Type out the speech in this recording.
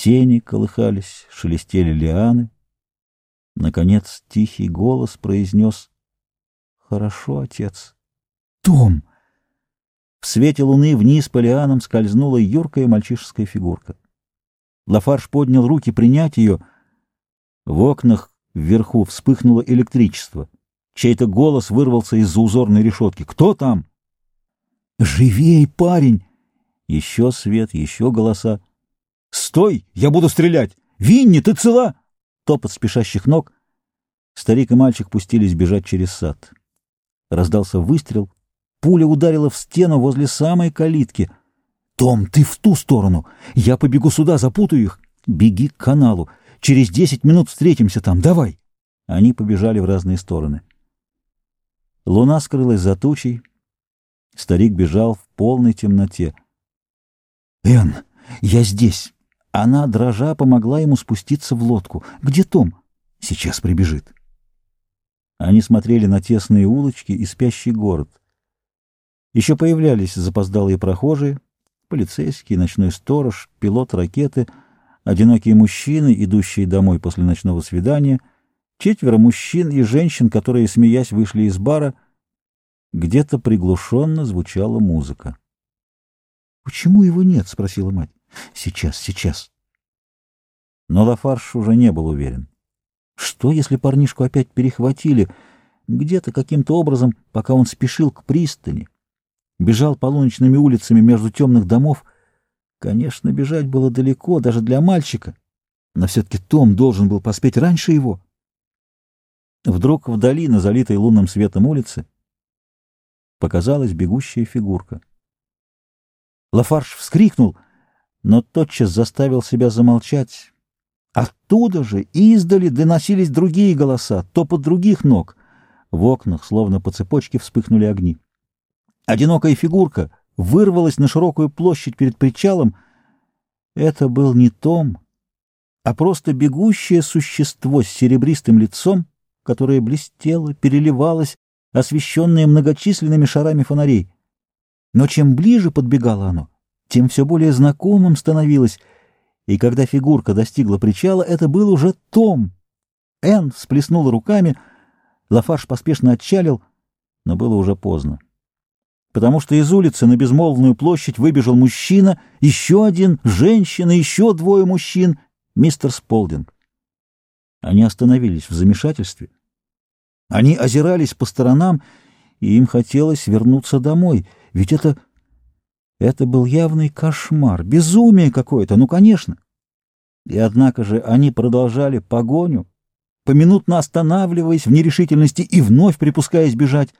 Тени колыхались, шелестели лианы. Наконец тихий голос произнес «Хорошо, отец». «Том!» В свете луны вниз по лианам скользнула юркая мальчишеская фигурка. Лафарш поднял руки принять ее. В окнах вверху вспыхнуло электричество. Чей-то голос вырвался из-за узорной решетки. «Кто там?» «Живей, парень!» Еще свет, еще голоса. «Стой! Я буду стрелять! Винни, ты цела?» Топот спешащих ног. Старик и мальчик пустились бежать через сад. Раздался выстрел. Пуля ударила в стену возле самой калитки. «Том, ты в ту сторону! Я побегу сюда, запутаю их! Беги к каналу! Через десять минут встретимся там! Давай!» Они побежали в разные стороны. Луна скрылась за тучей. Старик бежал в полной темноте. «Энн, я здесь!» Она, дрожа, помогла ему спуститься в лодку. «Где Том?» «Сейчас прибежит». Они смотрели на тесные улочки и спящий город. Еще появлялись запоздалые прохожие, полицейский, ночной сторож, пилот ракеты, одинокие мужчины, идущие домой после ночного свидания, четверо мужчин и женщин, которые, смеясь, вышли из бара. Где-то приглушенно звучала музыка. «Почему его нет?» — спросила мать. Сейчас, сейчас. Но Лафарш уже не был уверен. Что, если парнишку опять перехватили где-то каким-то образом, пока он спешил к пристани, бежал полуночными улицами между темных домов? Конечно, бежать было далеко, даже для мальчика, но все-таки Том должен был поспеть раньше его. Вдруг вдали, на залитой лунным светом улице, показалась бегущая фигурка. Лафарш вскрикнул — но тотчас заставил себя замолчать. Оттуда же издали доносились другие голоса, топот других ног. В окнах, словно по цепочке, вспыхнули огни. Одинокая фигурка вырвалась на широкую площадь перед причалом. Это был не Том, а просто бегущее существо с серебристым лицом, которое блестело, переливалось, освещенное многочисленными шарами фонарей. Но чем ближе подбегало оно, тем все более знакомым становилось, и когда фигурка достигла причала, это был уже Том. Энн всплеснула руками, Лафарш поспешно отчалил, но было уже поздно. Потому что из улицы на безмолвную площадь выбежал мужчина, еще один, женщина, еще двое мужчин, мистер Сполдинг. Они остановились в замешательстве. Они озирались по сторонам, и им хотелось вернуться домой, ведь это это был явный кошмар, безумие какое-то, ну, конечно. И однако же они продолжали погоню, поминутно останавливаясь в нерешительности и вновь припускаясь бежать.